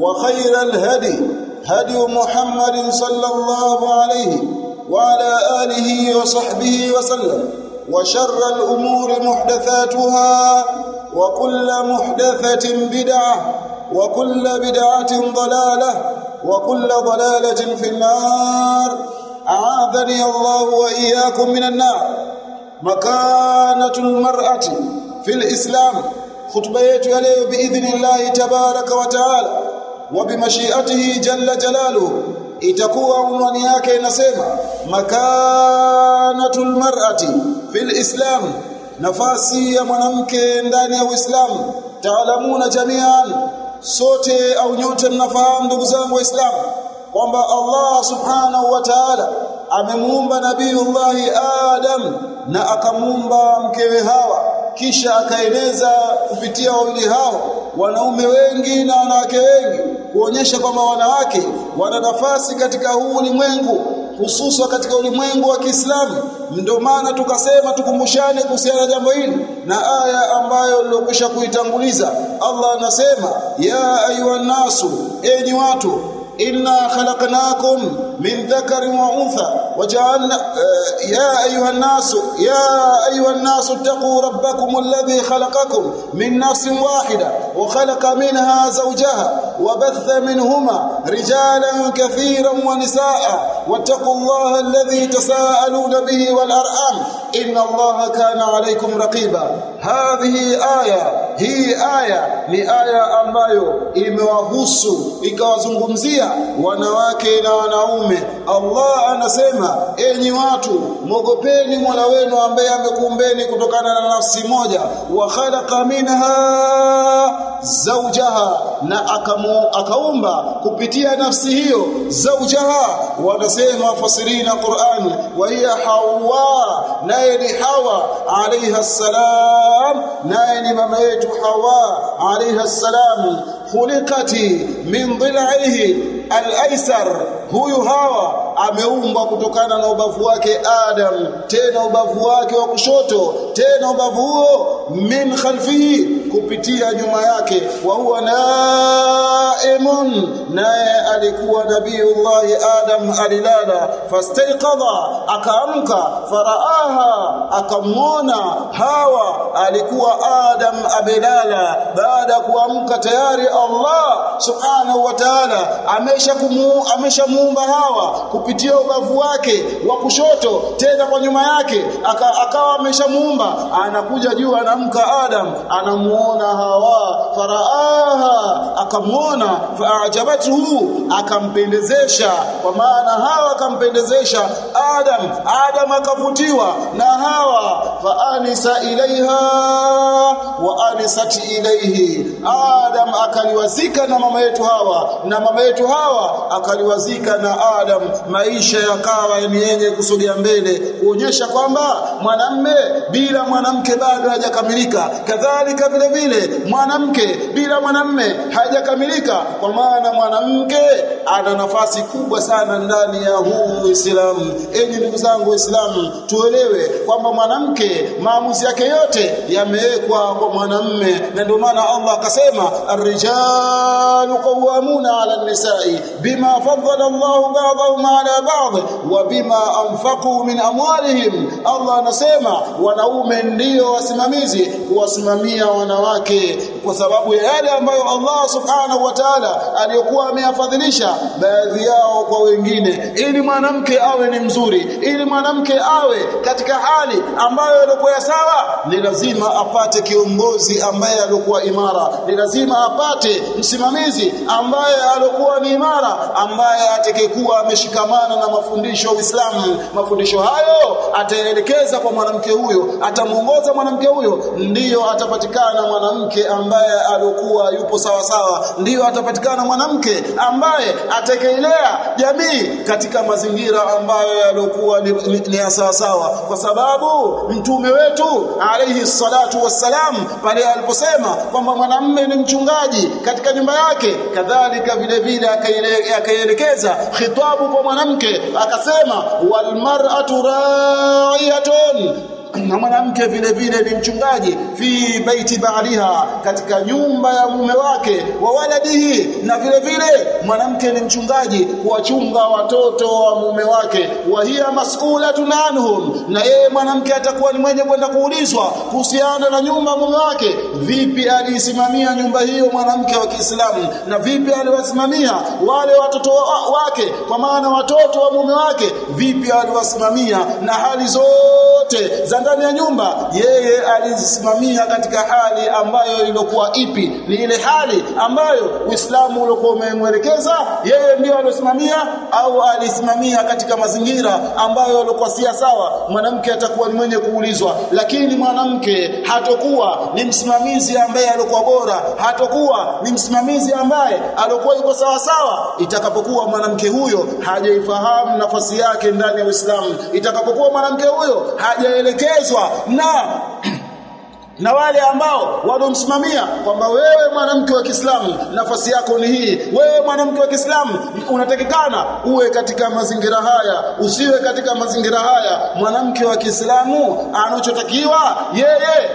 وخير الهدي هدي محمد صلى الله عليه وعلى آله وصحبه وسلم وشر الأمور محدثاتها وكل محدثة بدعة وكل بدعة ضلالة وكل ضلالة في النار. أعاذني الله وإياكم من النار. مكانة المرأة في الإسلام ya leo biidhnillah tabaraka wa taala wa bimashiatihi jalla jalalu itakuwa unwani yake inasema makanatul mar'ati fil islam nafasi ya mwanamke ndani ya uislamu. Taalamuna jamian sote au nyote mnafahamu ndugu zangu waislamu kwamba Allah subhanahu wa ta'ala amemuumba nabiiullahi Adam na akamuumba mkewe Hawa kisha akaeneza kupitia wawili hao wanaume wengi na wanawake wengi kuonyesha kwamba wanawake wana nafasi katika huu ulimwengu hususa katika ulimwengu wa Kiislamu. Ndio maana tukasema tukumbushane kuhusiana na jambo hili na aya ambayo nilikwisha kuitanguliza. Allah anasema ya ayuha nasu enyi watu inna khalaqnakum min dhakarin wa untha waja'alna ya ayuha an-nas ya ayuha an-nas taqu rabbakum alladhi khalaqakum min nafsin wahida wa khalaqa minha zawjaha wa batha minhuma rijalan kathiran wa nisaa wattaqullaha alladhi tasaaluna bihi wal arham inna hadhihi aya hii aya ni aya ambayo imewahusu ikawazungumzia wanawake na wanaume. Allah anasema enyi watu mogopeni Mola wenu ambaye amekumbeni kutokana na nafsi moja. Wa khalaqa minha zawjaha na akamu, akaumba kupitia nafsi hiyo zawjaha. Wanasema fasirina Qur'an wa hiya Hawa naye ni Hawa alayha salam naye ni mama yetu Hawa alayha salam khuliqati min dhil'ihi al-aysar. Huyu hawa ameumbwa kutokana na ubavu wake Adam tena ubavu wake wa kushoto tena ubavu huo min khalfihi kupitia nyuma yake wa huwa naimun naye alikuwa nabiyullahi Adam alilala. Fastaiqadha akaamka faraaha akamwona hawa alikuwa Adam amelala. Baada ya kuamka tayari Allah subhanahu wa ta'ala ameshamuumba hawa kupitia ubavu wake wa kushoto tena kwa nyuma yake aka, akawa ameshamuumba. Anakuja juu anamka Adam anamuona hawa faraaha akamuona faajabathu akampendezesha. Kwa maana hawa akampendezesha Adam Adam akavutiwa na hawa faanisa ilaiha wa anisat ilaihi Adam akaliwazika na mama yetu hawa na mama yetu hawa akaliwazika na Adam. Maisha yakawa ni yenye kusogea mbele kuonyesha kwamba mwanamme bila mwanamke bado hajakamilika. Kadhalika vile vile mwanamke bila mwanamme hajakamilika kwa maana mwanamke ana nafasi kubwa sana ndani ya huu Uislamu. Enyi ndugu zangu waislamu tuelewe kwamba mwanamke maamuzi yake yote yamewekwa kwa mwanamme na ndio maana Allah akasema ar-rijalu qawwamuna 'ala an-nisa'i bima faddala Allah ba'dahum 'ala ba'd wa bima anfaqu min amwalihim. Allah anasema wanaume ndio wasimamizi kuwasimamia wanawake kwa sababu ya yale ambayo Allah subhanahu wa ta'ala aliyokuwa ameyafadhilisha baadhi yao kwa wengine ili mwanamke awe ni mzuri ili mwanamke awe katika hali ambayo ilikuwa sawa ni lazima apate kiongozi ambaye alikuwa imara ni lazima apate msimamizi ambaye alikuwa ni imara ambaye atakayekuwa ameshikamana na mafundisho ya Uislamu. Mafundisho hayo ataelekeza kwa mwanamke huyo atamuongoza mwanamke huyo ndiyo atapatikana mwanamke ambaye alikuwa yupo sawa sawa ndiyo atapatikana mwanamke ambaye atakaelea jamii katika mazingira ambayo yaliokuwa ni, ni, ni sawa sawa. Kwa sababu mtume wetu alayhi salatu wassalam pale aliposema kwamba mwanamume ni mchungaji katika nyumba yake. Kadhalika vile vile akaelekeza khitabu kwa mwanamke akasema wal mar'atu ra'iyatun na mwanamke vile vile ni mchungaji fi baiti baaliha katika nyumba ya mume wake wa waladihi. Na vile vile mwanamke ni mchungaji kuwachunga watoto wa mume wake. Wa hiya mas'ulatun anhum na yeye mwanamke atakuwa ni mwenye kwenda kuulizwa kuhusiana na nyumba mume wake. Vipi aliisimamia nyumba hiyo mwanamke wa Kiislamu? Na vipi aliwasimamia wale watoto wa, wake? Kwa maana watoto wa mume wake vipi aliwasimamia? Na hali zote za ndani ya nyumba yeye alisimamia katika hali ambayo ilikuwa ipi? Ni ile hali ambayo Uislamu ulikuwa umemwelekeza yeye ndio alosimamia au alisimamia katika mazingira ambayo yalikuwa si sawa? Mwanamke atakuwa ni mwenye kuulizwa lakini mwanamke hatokuwa ni msimamizi ambaye alikuwa bora hatokuwa ni msimamizi ambaye alikuwa yuko sawa sawa. Itakapokuwa mwanamke huyo hajaifahamu nafasi yake ndani ya Uislamu itakapokuwa mwanamke huyo hajaelekezwa na na wale ambao wanomsimamia kwamba wewe mwanamke wa Kiislamu nafasi yako ni hii. Wewe mwanamke wa Kiislamu unatakikana uwe katika mazingira haya. Usiwe katika mazingira haya. Mwanamke wa Kiislamu anachotakiwa yeye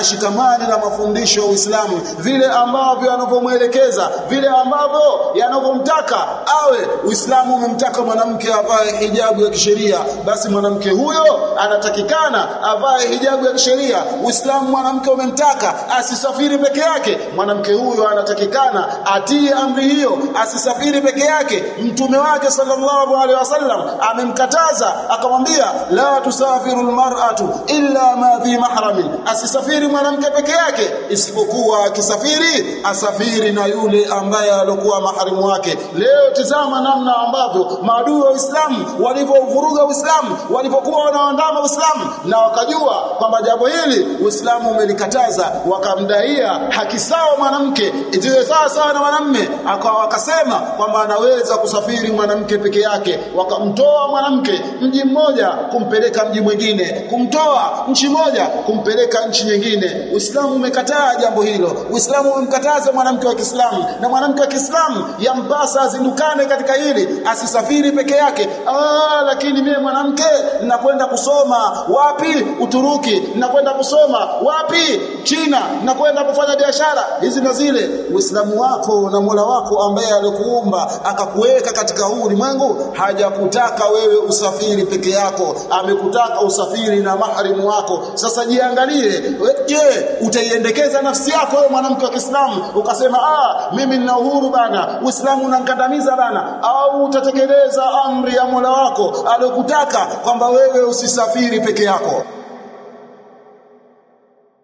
ashikamane na mafundisho ya Uislamu. Vile ambavyo anavyomwelekeza vile ambavyo yanavyomtaka awe Uislamu umemtaka mwanamke avae hijabu ya kisheria basi mwanamke huyo anatakikana avae hijabu ya kisheria. Uislamu Uislamu mwanamke umemtaka asisafiri peke yake. Mwanamke huyo anatakikana atie amri hiyo asisafiri peke yake. Mtume wake sallallahu alaihi wasallam amemkataza akamwambia la tusafiru almar'atu illa ma fi mahramin. Asisafiri mwanamke peke yake isipokuwa akisafiri asafiri na yule ambaye alikuwa maharimu wake. Leo tizama namna ambavyo maadui wa Uislamu walivyovuruga Uislamu walivyokuwa wanaandama Uislamu na wakajua kwamba jambo hili Uislamu Uislamu umelikataza wakamdaia haki sawa mwanamke ziwe sawa sawa na mwanamme. Akawa wakasema kwamba anaweza kusafiri mwanamke peke yake. Wakamtoa mwanamke mji mmoja kumpeleka mji mwingine. Kumtoa nchi moja kumpeleka nchi nyingine. Uislamu umekataa jambo hilo. Uislamu umemkataza mwanamke wa Kiislamu. Na mwanamke wa Kiislamu yampasa azindukane katika hili asisafiri peke yake. Ah lakini mimi mwanamke ninakwenda kusoma wapi? Uturuki. Ninakwenda kusoma wapi? China. Na kwenda kufanya biashara. Hizi na zile. Uislamu wako na Mola wako ambaye alikuumba akakuweka katika huu ulimwengu hajakutaka wewe usafiri peke yako. Amekutaka usafiri na maharimu wako. Sasa jiangalie. Je utaiendekeza nafsi yako wewe mwanamke wa Kiislamu? Ukasema ah mimi nina uhuru bana. Uislamu unankandamiza bana. Au utatekeleza amri ya Mola wako aliyokutaka kwamba wewe usisafiri peke yako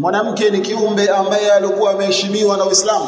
mwanamke ni kiumbe ambaye alikuwa ameheshimiwa na Uislamu.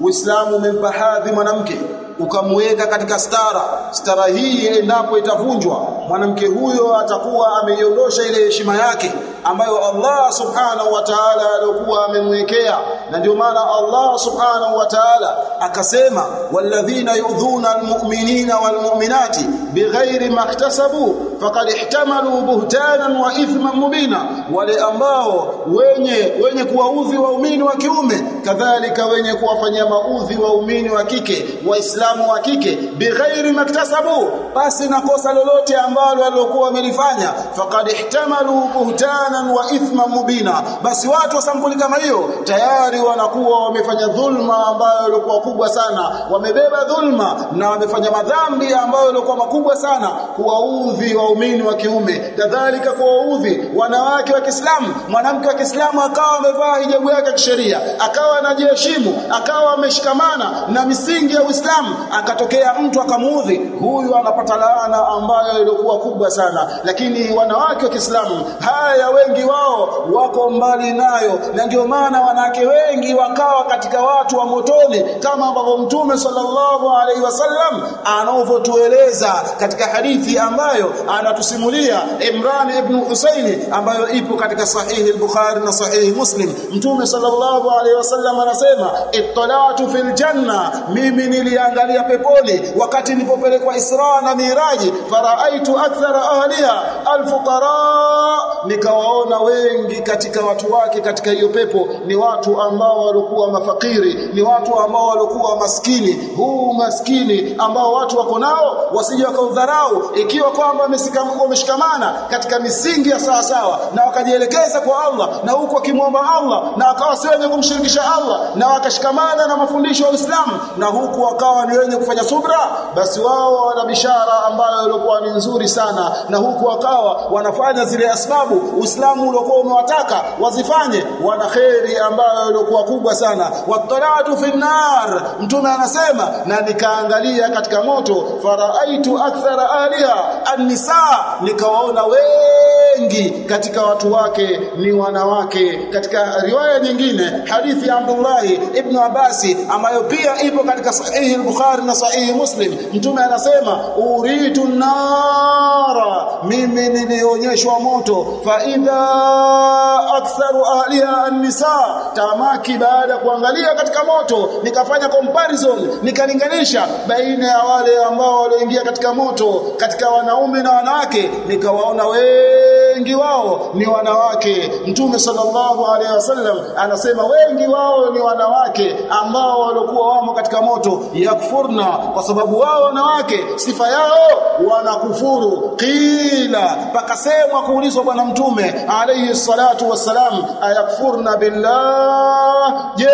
Uislamu umempa hadhi mwanamke ukamweka katika stara. Stara hii endapo itavunjwa mwanamke huyo atakuwa ameiondosha ile heshima yake ambayo Allah subhanahu wa ta'ala alikuwa amemwekea. Na ndio maana Allah subhanahu wa ta'ala akasema walladhina yu'dhuna almu'minina walmu'minati bighairi maktasabu faqad ihtamalu buhtanan wa ithman mubina. Wale ambao wenye wenye kuwaudhi waumini wa kiume kadhalika wenye kuwafanyia maudhi waumini wa kike waislamu wa kike bighairi maktasabu basi na kosa lolote ambalo alikuwa wamelifanya faqad ihtamalu buhtanan wa ithman mubina. Basi watu wa sampuli kama hiyo tayari wanakuwa wamefanya dhulma ambayo ilikuwa kubwa sana. Wamebeba dhulma na wamefanya madhambi ambayo ilikuwa makubwa sana. Kuwaudhi waumini wa kiume. Kadhalika kuwaudhi wanawake wa Kiislamu. Mwanamke wa Kiislamu akawa amevaa hijabu yake kisheria. Akawa anajiheshimu. Akawa ameshikamana na misingi ya Uislamu. Akatokea mtu akamuudhi huyu anapata laana ambayo ilikuwa kubwa sana. Lakini wanawake wa Kiislamu haya wengi wao wako mbali nayo. Na ndio maana wanawake wengi wakawa katika watu wa motoni kama ambavyo mtume sallallahu alaihi wasallam anavyotueleza katika hadithi ambayo anatusimulia Imran ibn Husaini ambayo ipo katika sahihi al-Bukhari na sahihi Muslim. Mtume sallallahu alaihi wasallam anasema ittalatu fil janna mimi niliangalia peponi. Wakati nilipopelekwa Isra na Miraji faraaitu akthara ahliha alfuqara. Nikawaona wengi katika watu wake katika hiyo pepo ni watu ambao walikuwa mafakiri ni watu ambao walikuwa maskini. Huu maskini ambao watu wako nao wasije wakaudharau ikiwa kwamba wameshikamana katika misingi ya sawa sawa na wakajielekeza kwa Allah na huko akimwomba Allah na akawa si wenye kumshirikisha Allah na wakashikamana na mafundisho ya Uislamu na huku wakawa ni wenye kufanya subra basi wao wana bishara ambayo ilikuwa ni nzuri sana na huku wakawa wanafanya zile asbabu Uislamu uliokuwa umewataka wazifanye. Wana kheri ambayo ilikuwa kubwa sana. Watalatu fi nar. Mtume anasema na nikaangalia katika moto faraaitu akthara aliha an-nisa. Nikawaona wengi katika watu wake ni wanawake. Katika riwaya nyingine hadithi ya Abdullah ibn Abasi ambayo pia ipo katika sahihi al-Bukhari na sahihi Muslim. Mtume anasema uritu nara mimi nilionyeshwa moto. Fa idha aktharu ahliha an-nisa. Tamaki baada kuangalia katika moto nikafanya comparison nikalinganisha baina ya wale ambao walioingia katika moto katika wanaume na wanawake nikawaona wengi wao ni wanawake. Mtume sallallahu alaihi wasallam anasema wengi wao ni wanawake ambao walikuwa wamo katika moto yakfurna kwa sababu wao wanawake sifa yao wanakufuru. Qila pakasemwa kuulizwa bwana mtume alayhi salatu wassalam ayakfurna billah. Je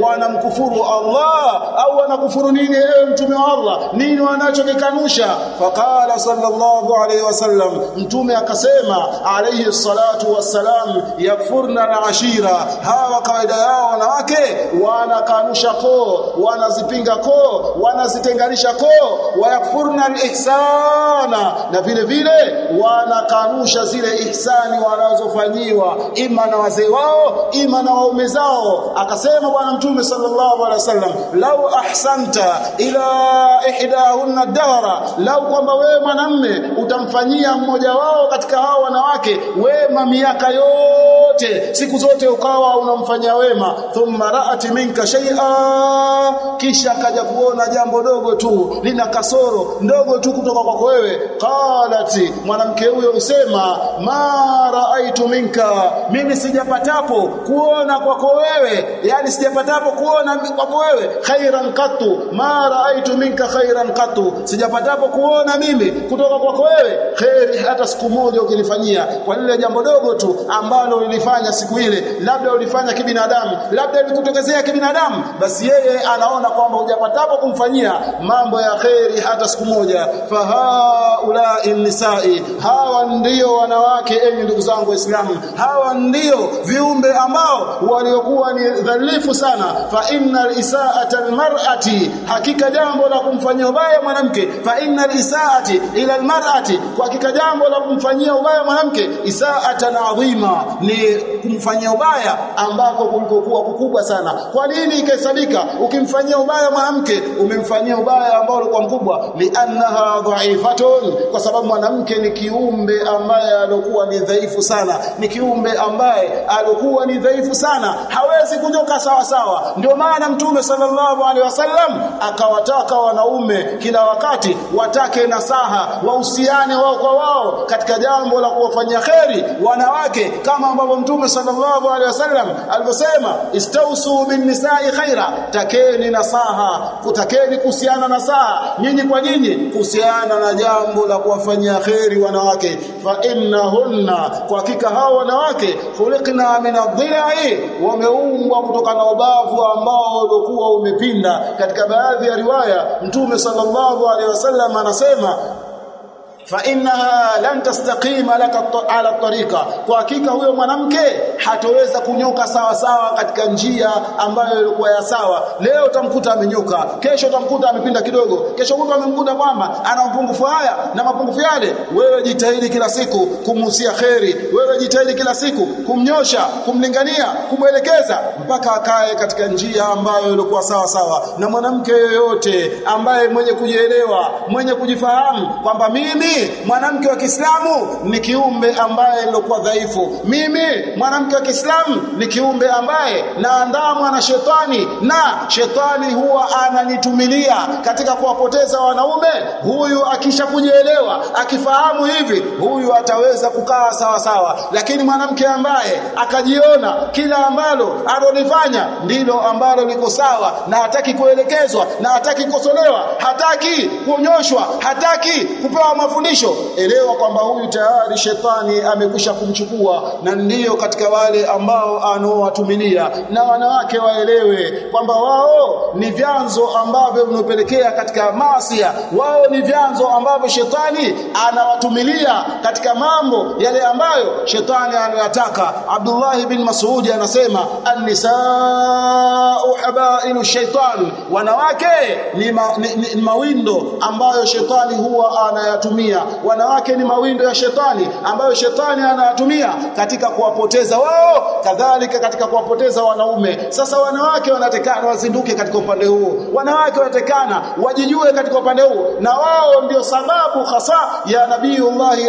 wanamkufuru Allah au wanakufuru nini ewe mtume wa Allah? Nini wanachokikanusha? Faqala sallallahu alayhi wasallam mtume akasema alayhi salatu wassalam yakfurna na ashira hawa kawaida yao wanawake wanakanusha koo wanazipinga koo wanazitenganisha koo wayakfurna al-ihsana. Na vile vile wanakanusha zile ihsani wanazofanyiwa ima na wazee wao ima na waume zao. Akasema bwana mtume sallallahu alaihi wasallam lau ahsanta ila ihdahunna dahra lau kwamba wewe mwanamme utamfanyia mmoja wao katika hao wanawake wema miaka yote siku zote ukawa unamfanyia wema. Thumma ra'at minka shay'a. Kisha akaja kuona jambo dogo tu lina kasoro ndogo tu kutoka kwako wewe. Qalat mwanamke huyo usema ma ra'aitu minka mimi sijapatapo kuona kwako wewe. Yani sijapatapo kuona kwako wewe khairan qattu. Ma ra'aitu minka khairan qattu. Sijapatapo kuona mimi kutoka kwako wewe khairi hata siku moja ukilifanyia kwa lile jambo dogo tu ambalo ulifanya siku ile labda ulifanya kibinadamu labda ilikutokezea kibinadamu basi yeye anaona kwamba hujapatapo kumfanyia mambo ya khairi hata siku moja. Fahaula nisai hawa ndio wanawake enyi ndugu zangu waislamu hawa ndio viumbe ambao waliokuwa ni dhalifu sana. Fa innal isaata almar'ati hakika jambo la kumfanyia ubaya mwanamke. Fa innal isaati ila almar'ati kwa hakika jambo la kumfanyia ubaya mwanamke. Isaatan adhima ni kumfanyia ubaya ambako kulikokuwa kukubwa sana. Kwa nini ikahesabika? Ukimfanyia ubaya mwanamke umemfanyia ubaya ambao ulikuwa mkubwa. Liannaha dhaifatun kwa sababu mwanamke ni kiumbe ambaye alikuwa ni dhaifu sana. Ni kiumbe ambaye alikuwa ni dhaifu sana hawezi kunyoka sawa sawa. Ndio maana mtume sallallahu alaihi wasallam akawataka wanaume kila wakati watake nasaha wahusiane wao kwa wao katika jambo la kuwafanyia kheri wanawake kama ambavyo mtume sallallahu alaihi wasallam alivyosema istausu bin nisai khaira takeni nasaha kutakeni kuhusiana nasaha nyinyi kwa nyinyi kuhusiana na jambo la kuwafanyia kheri wanawake. Fa innahunna kwa hakika hao wanawake khuliqna min adh-dhila'i wameumbwa kutoka na ubavu ambao ulikuwa umepinda. Katika baadhi ya riwaya mtume sallallahu alaihi wasallam anasema fa innaha lan tastaqima laka ala tariqa. Kwa hakika huyo mwanamke hatoweza kunyoka sawa sawa katika njia ambayo ilikuwa ya sawa. Leo utamkuta amenyoka kesho utamkuta amepinda kidogo kesho kutwa amemkuta kwamba ana mapungufu haya na mapungufu yale. Wewe jitahidi kila siku kumhusia kheri wewe jitahidi kila siku kumnyosha kumlingania kumwelekeza mpaka akae katika njia ambayo ilikuwa sawa sawa. Na mwanamke yoyote ambaye mwenye kujielewa mwenye kujifahamu kwamba mimi mimi mwanamke wa Kiislamu ni kiumbe ambaye nilokuwa dhaifu. Mimi mwanamke wa Kiislamu ni kiumbe ambaye naandamwa na shetani na shetani huwa ananitumilia katika kuwapoteza wanaume. Huyu akisha kujielewa, akifahamu hivi, huyu ataweza kukaa sawa sawa. Lakini mwanamke ambaye akajiona kila ambalo alolifanya ndilo ambalo liko sawa na hataki kuelekezwa na hataki kukosolewa, hataki kunyoshwa, hataki kupewa mafundisho elewa kwamba huyu tayari shetani amekwisha kumchukua na ndiyo katika wale ambao anaowatumilia. Na wanawake waelewe kwamba wao ni vyanzo ambavyo vinopelekea katika maasia. Wao ni vyanzo ambavyo shetani anawatumilia katika mambo yale ambayo shetani anayataka. Abdullah bin Mas'ud anasema an-nisaa'u habailu shaitan wanawake ni, ma, ni, ni, ni mawindo ambayo shetani huwa anayatumia wanawake ni mawindo ya shetani ambayo shetani anayatumia katika kuwapoteza wao kadhalika katika kuwapoteza wanaume. Sasa wanawake wanatekana wazinduke katika upande huo. Wanawake wanatekana wajijue katika upande huo. Na wao ndio sababu hasa ya nabiiullahi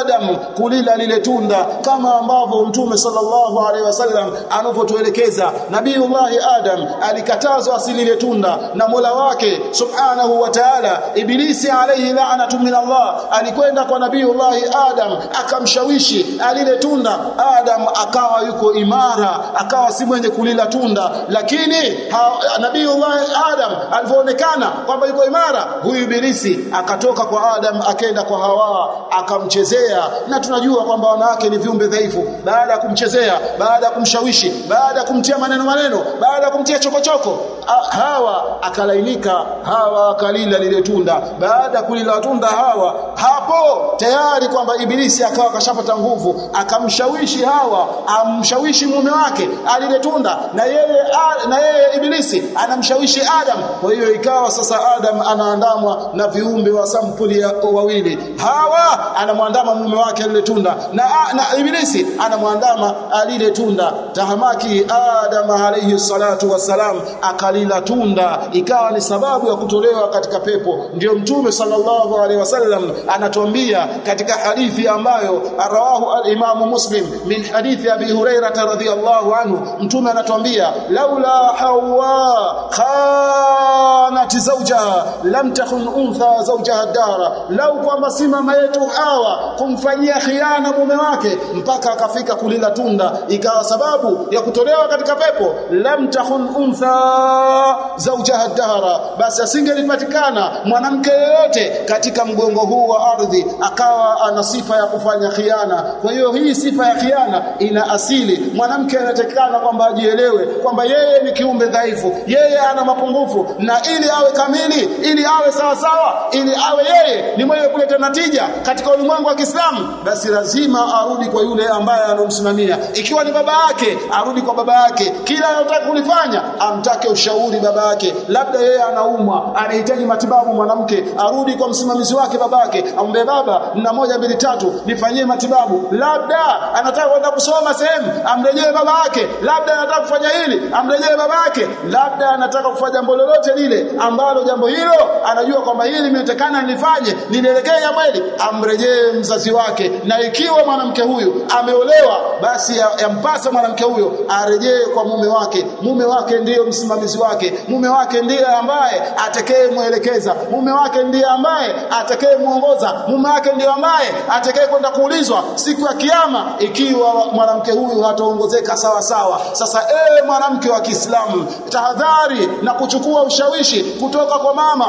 Adam kulila lile tunda kama ambavyo mtume sallallahu alaihi wasallam anavyotuelekeza. Nabiiullahi Adam alikatazwa asilile tunda na Mola wake subhanahu wa ta'ala ibilisi alayhi la'natu min Allah alikwenda kwa nabiiullah Adam akamshawishi alile tunda. Adam akawa yuko imara akawa si mwenye kulila tunda. Lakini nabiiullah Adam alivyoonekana kwamba yuko imara huyu ibilisi akatoka kwa Adam akaenda kwa Hawa akamchezea. Na tunajua kwamba wanawake ni viumbe dhaifu. Baada ya kumchezea baada ya kumshawishi baada ya kumtia maneno maneno baada ya kumtia chokochoko Hawa akalainika. Hawa akalila lile tunda. Baada kulila tunda Hawa hapo tayari kwamba ibilisi akawa kashapata nguvu akamshawishi Hawa amshawishi mume wake alile tunda na yeye na yeye ibilisi anamshawishi Adam. Kwa hiyo ikawa sasa Adam anaandamwa na viumbe wa sampuli ya wawili. Hawa anamwandama mume wake alile tunda na, na ibilisi anamwandama alile tunda. Tahamaki Adam alayhi salatu wasalam akalila tunda. Ikawa ni sababu ya kutolewa katika pepo. Ndio mtume sallallahu alaihi wasallam anatuambia katika hadithi ambayo rawahu al-Imam Muslim min hadithi Abi Hurairah radhiyallahu anhu mtume anatuambia laula hawa khanat zawjaha lam takun untha zawjaha dara lau kwamba si mama yetu hawa kumfanyia khiana mume wake mpaka akafika kulila tunda ikawa sababu ya kutolewa katika pepo lam takun untha zawjaha dara basi asingelipatikana mwanamke yeyote katika mgongo huu wa ardhi akawa ana sifa ya kufanya khiana. Kwa hiyo hii sifa ya khiana ina asili. Mwanamke anatakikana kwamba ajielewe kwamba yeye ni kiumbe dhaifu yeye ana mapungufu na ili awe kamili ili awe sawa sawa ili awe yeye ni mwenye kuleta natija katika ulimwengu wa Kiislamu. Basi lazima arudi kwa yule ambaye anomsimamia ikiwa ni baba yake arudi kwa baba yake. Kila anataka kulifanya amtake ushauri baba yake. Labda yeye anaumwa anahitaji matibabu mwanamke arudi kwa msimamizi wake babake amwambie baba na moja mbili tatu nifanyie matibabu. Labda anataka kwenda kusoma sehemu amrejee baba yake labda anataka kufanya hili amrejee baba yake labda anataka kufanya jambo lolote lile ambalo jambo hilo anajua kwamba hili limetekana nilifanye nilielekee ya mweli amrejee mzazi wake. Na ikiwa mwanamke huyu ameolewa basi yampasa ya mwanamke huyo arejee kwa mume wake. Mume wake ndiyo msimamizi wake. Mume wake ndiye ambaye atekee mwelekeza mume wake ndiye ambaye atekee muongoza mume wake ndio ambaye atakaye kwenda kuulizwa siku ya kiyama ikiwa mwanamke huyu hataongozeka sawa sawa. Sasa ewe mwanamke wa Kiislamu tahadhari na kuchukua ushawishi kutoka kwa mama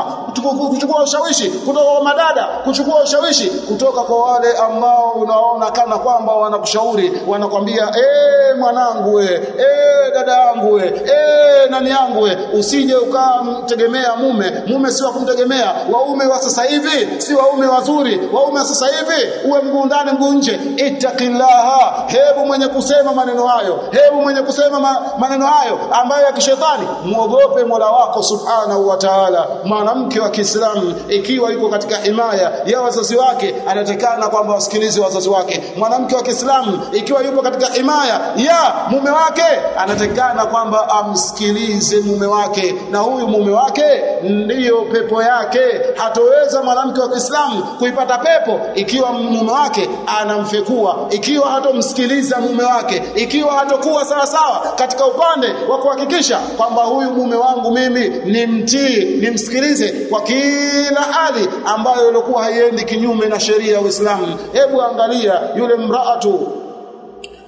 kuchukua ushawishi kutoka kwa madada kuchukua ushawishi kutoka kwa wale ambao unaona kana kwamba wanakushauri wanakwambia eh mwanangu we eh dada yangu we eh nani yangu we usije ukamtegemea mume. Mume si wa kumtegemea. Waume wa sasa hivi si waume wazuri waume wa sasa hivi uwe mguu ndani mguu nje. Ittaqillaha hebu mwenye kusema maneno hayo hebu mwenye kusema ma, maneno hayo ambayo ya kishetani. Muogope Mola wako subhanahu wa ta'ala mwanamke wa Kiislamu ikiwa yuko katika himaya ya wazazi wake anatakana kwamba wasikilize wazazi wake. Mwanamke wa Kiislamu ikiwa yupo katika himaya ya mume wake anatakana kwamba amsikilize mume wake. Na huyu mume wake ndiyo pepo yake. Hatoweza mwanamke wa Kiislamu kuipata pepo ikiwa mume wake anamfekua ikiwa hatomsikiliza mume wake ikiwa hatokuwa sawasawa sawa katika upande wa kuhakikisha kwamba huyu mume wangu mimi ni mtii nimsikilize kwa kila hali ambayo ilikuwa haiendi kinyume na sheria ya Uislamu. Hebu angalia yule mraatu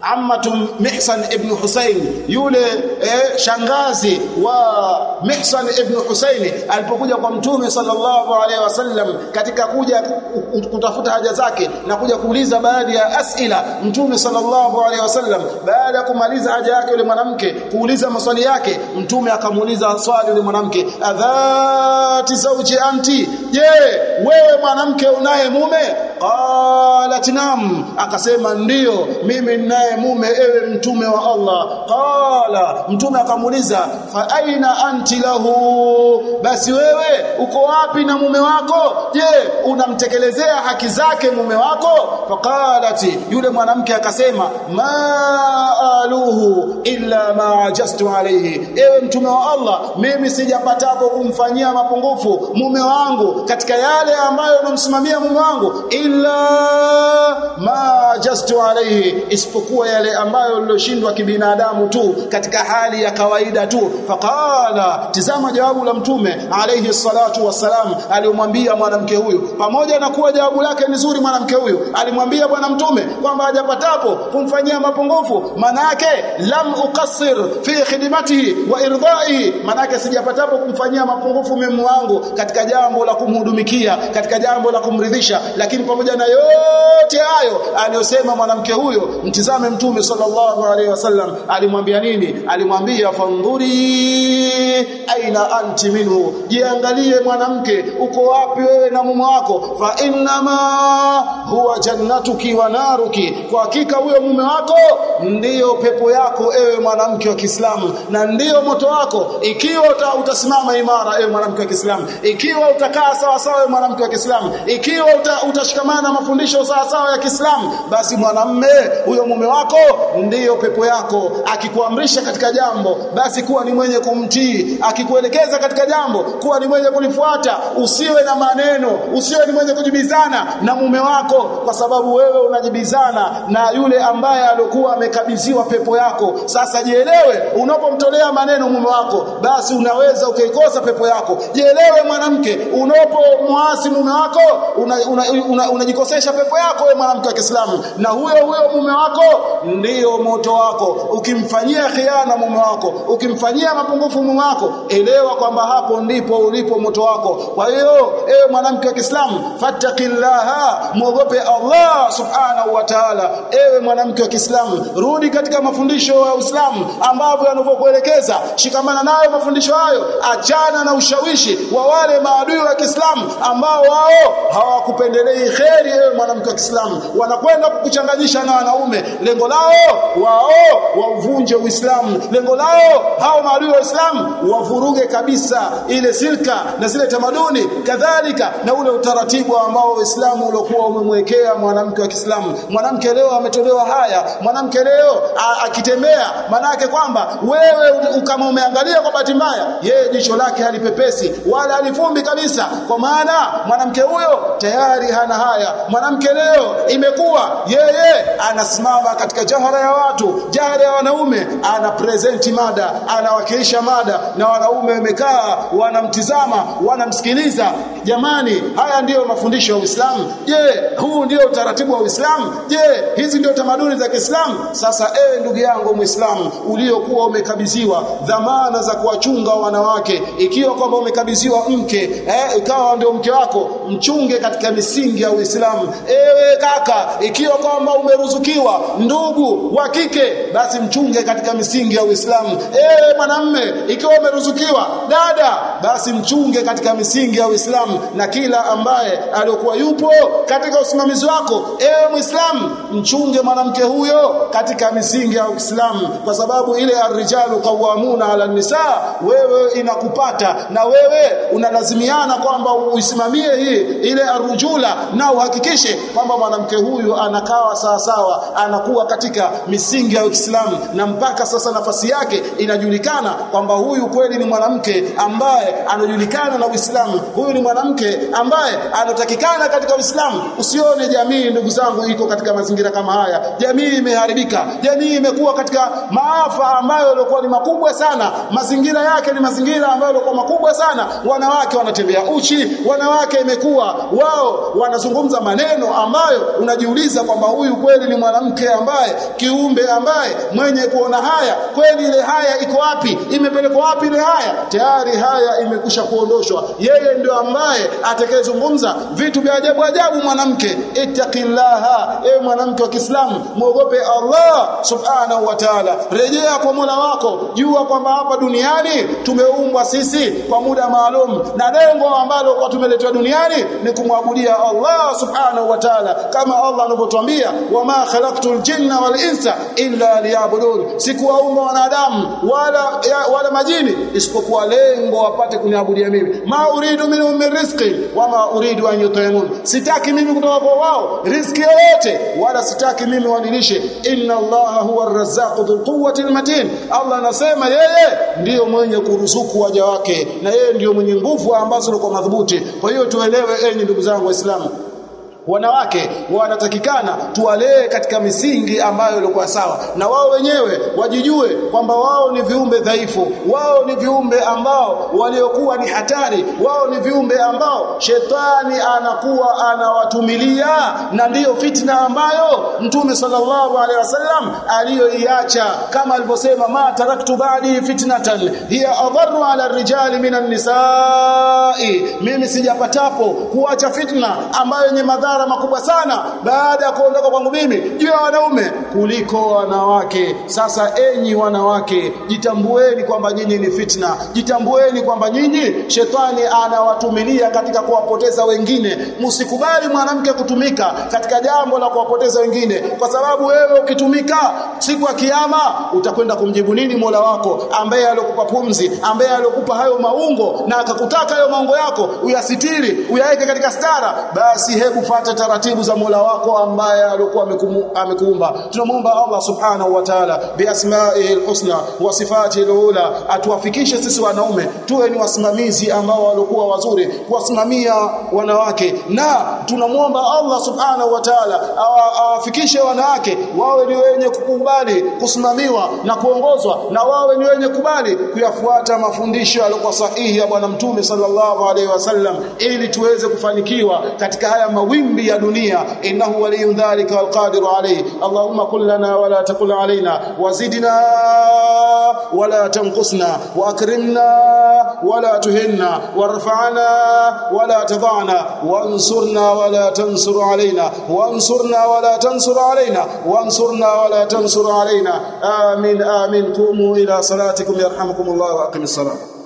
ammatu Mihsan ibn Husayn yule eh, shangazi wa Mihsan ibn Husayn alipokuja kwa mtume sallallahu alaihi wasallam katika kuja kutafuta haja zake na kuja kuuliza baadhi ya asila mtume sallallahu alaihi wasallam baada ya kumaliza haja yake yule mwanamke kuuliza maswali yake mtume akamuuliza swali yule mwanamke adhati zauji anti je wewe mwanamke unaye mume? Qalat nam akasema ndiyo mimi ninaye mume ewe mtume wa Allah. Qala mtume akamuuliza fa aina anti lahu? Basi wewe uko wapi na mume wako? Je unamtekelezea haki zake mume wako? Faqalati yule mwanamke akasema ma aluhu illa ma ajastu alayhi. Ewe mtume wa Allah mimi sijapatako kumfanyia mapungufu mume wangu katika yale ambayo namsimamia mume wangu illa ma ajastu alayhi isipokuwa yale ambayo liloshindwa kibinadamu tu katika hali ya kawaida tu. Faqala tizama jawabu la mtume alayhi salatu wassalam alimwambia mwanamke huyu. Pamoja na kuwa jawabu lake ni zuri mwanamke huyu alimwambia bwana mtume kwamba hajapatapo kumfanyia mapungufu. Manake lam uqassir fi khidmatihi wa irdaihi manake sijapatapo kumfanyia mapungufu mimi wangu katika jambo la kumhudumikia katika jambo la kumridhisha. Lakini pamoja na yote hayo aliyosema mwanamke huyo mtizame mtume sallallahu alaihi wasallam alimwambia nini? Alimwambia fandhuri aina anti minhu jiangalie mwanamke uko wapi wewe na mume wako? Fa innama huwa jannatuki wa naruki. Kwa hakika huyo mume wako ndiyo pepo yako ewe mwanamke wa Kiislamu na ndiyo moto wako. Ikiwa uta, utasimama imara ewe mwanamke wa Kiislamu. Ikiwa utakaa sawa sawa ewe mwanamke wa Kiislamu. Ikiwa uta, utashikamana mafundisho sawa sawa ya Kiislamu basi mwanamme huyo mume wako ndiyo pepo yako. Akikuamrisha katika jambo basi kuwa ni mwenye kumtii. Akikuelekeza katika jambo kuwa ni mwenye kulifuata. Usiwe na maneno usiwe ni mwenye kujibizana na mume wako kwa sababu wewe unajibizana na yule ambaye alikuwa amekabidhiwa pepo yako. Sasa jielewe unapomtolea maneno mume wako basi unaweza ukaikosa pepo yako. Jielewe mwanamke unapomwasi mume wako unajikosesha una, una, una, una pepo yako wewe mwanamke wa Kiislamu. Na huyo huyo mume wako ndiyo moto wako. Ukimfanyia khiana mume wako ukimfanyia mapungufu mume wako elewa kwamba hapo ndipo ulipo moto wako. Kwa hiyo ewe mwanamke wa Kiislamu fattaqillaha muogope Allah subhanahu wa ta'ala. Ewe mwanamke wa Kiislamu rudi katika mafundisho ya Uislamu ambavyo yanavyokuelekeza. Shikamana nayo mafundisho hayo achana na ushawishi wa wale maadui wa Kiislamu ambao wao hawakupendelei kheri ewe mwanamke wa Kiislamu. Wanakwenda kukuchanganyisha na wanaume lengo lao wao wauvunje Uislamu. Lengo lao hao maadui wa Uislamu wavuruge kabisa ile silka na zile tamaduni. Kadhalika na ule utaratibu ambao Uislamu uliokuwa umemwekea mwanamke wa Kiislamu. Mwanamke leo ametolewa haya mwanamke leo akitembea. Manake kwamba wewe kama umeangalia kwa bahati mbaya yeye jicho lake halipepesi wala halifumbi kabisa. Kwa maana mwanamke huyo tayari hana haya. Mwanamke leo imekuwa yeye anasimama katika jahara ya watu. Jahara ya wanaume ana present mada anawakilisha mada na wanaume wamekaa wanamtizama wanamsikiliza. Jamani haya ndiyo mafundisho ya Uislamu. Je huu ndio utaratibu wa Uislamu? Je hizi ndio tamaduni za Kiislamu? Sasa ewe ndugu yangu Muislamu uliokuwa umekabidhiwa dhamana za kuwachunga wanawake ikiwa kwamba umekabidhiwa mke eh, ikawa ndio mke wako mchunge katika misingi ya Uislamu. Ewe kaka ikiwa kwamba umeruzukiwa ndugu wa kike basi mchunge katika misingi ya Uislamu. Ewe mwanamme ikiwa umeruzukiwa dada basi mchunge katika misingi ya Uislamu. Na kila ambaye aliyokuwa yupo katika usimamizi wako ewe Muislamu mchunge mwanamke huyo katika misingi ya Uislamu. Kwa sababu ile arrijalu qawwamuna ala nisa wewe inakupata. Na wewe unalazimiana kwamba uisimamie hii ile arujula na uhakikishe kwamba mwanamke huyu anakawa sawa sawa anakuwa katika misingi ya Uislamu na mpaka sasa nafasi yake inajulikana kwamba huyu kweli ni mwanamke ambaye anajulikana na Uislamu. Huyu ni mwanamke ambaye anatakikana katika Uislamu. Usione jamii ndugu zangu iko katika mazingira kama haya. Jamii imeharibika. Jamii imekuwa katika maafa ambayo yalikuwa ni makubwa sana. Mazingira yake ni mazingira ambayo yalikuwa makubwa sana. Wanawake wanatembea uchi. Wanawake imekuwa wao wanazungumza maneno ambayo unajiuliza kwamba huyu kweli ni mwanamke ambaye kiumbe ambaye mwenye kuona haya kweli ile haya iko wapi? Imepelekwa wapi ile haya? Tayari haya imekusha kuondoshwa. Yeye ndio ambaye atakayezungumza vitu vya ajabu ajabu mwanamke. Ittaqillaha ewe mwanamke wa Kiislamu muogope Allah subhanahu wa ta'ala. Rejea kwa Mola wako. Jua kwamba hapa duniani tumeumbwa sisi kwa muda maalum na lengo ambalo kwa tumeletwa duniani ni kumwabudia Allah subhanahu wa ta'ala. Kama Allah anavyotuambia wama khalaqtul jinna wal insa illa liya'budun. Sikuwaumba wanadamu wala ya, wala majini isipokuwa lengo wapate kuniabudia mimi. Ma uridu minhum min rizqi wama uridu an yutaimun sitaki mimi kutoka kwa wao riziki yoyote wala sitaki mimi wanilishe. Inna allaha huwa arrazzaqu dhul quwwati almatin. Allah anasema yeye ndiyo mwenye kuruzuku waja wake na yeye ndiyo mwenye nguvu ambazo ni kwa madhubuti. Kwa hiyo tuelewe enyi ndugu zangu waislamu wanawake wanatakikana tuwalee katika misingi ambayo ilikuwa sawa na wao wenyewe wajijue kwamba wao ni viumbe dhaifu wao ni viumbe ambao waliokuwa ni hatari wao ni viumbe ambao shetani anakuwa anawatumilia na ndiyo fitna ambayo mtume sallallahu alaihi wasallam aliyoiacha. Kama alivyosema ma taraktu ba'di fitnatan hiya adharu ala rijali minan nisai. Mimi sijapatapo kuacha fitna ambayo yenye madhara madhara makubwa sana baada ya kuondoka kwangu mimi juu ya wanaume kuliko wanawake. Sasa enyi wanawake jitambueni kwamba nyinyi ni fitna. Jitambueni kwamba nyinyi shetani anawatumilia katika kuwapoteza wengine. Msikubali mwanamke kutumika katika jambo la kuwapoteza wengine kwa sababu wewe ukitumika siku ya kiyama utakwenda kumjibu nini Mola wako ambaye alikupa pumzi ambaye alikupa hayo maungo na akakutaka hayo maungo yako uyasitiri uyaweke katika stara? Basi hebu fata taratibu za Mola wako ambaye alikuwa amekuumba. Tunamuomba Allah subhanahu wa ta'ala biasma'ihi alhusna wa sifatihi alula atuwafikishe sisi wanaume tuwe ni wasimamizi ambao walikuwa wazuri kuwasimamia wanawake. Na tunamuomba Allah subhanahu wa ta'ala awafikishe wanawake wawe ni wenye kukubali kusimamiwa na kuongozwa na wawe ni wenye kubali kuyafuata mafundisho yaliokuwa sahihi ya bwana mtume sallallahu alaihi wasallam ili tuweze kufanikiwa katika haya mawimbi ya dunia innahu waliyyu dhalika walqadiru alayhi allahumma qul lana wala taqul alaina wazidna wala tanqusna وأكرمنا ولا تهنا وارفعنا ولا تضعنا وانصرنا ولا تنصر علينا وانصرنا ولا تنصر علينا وانصرنا ولا تنصر علينا. آمين آمين. قوموا إلى صلاتكم يرحمكم الله وأقم الصلاة.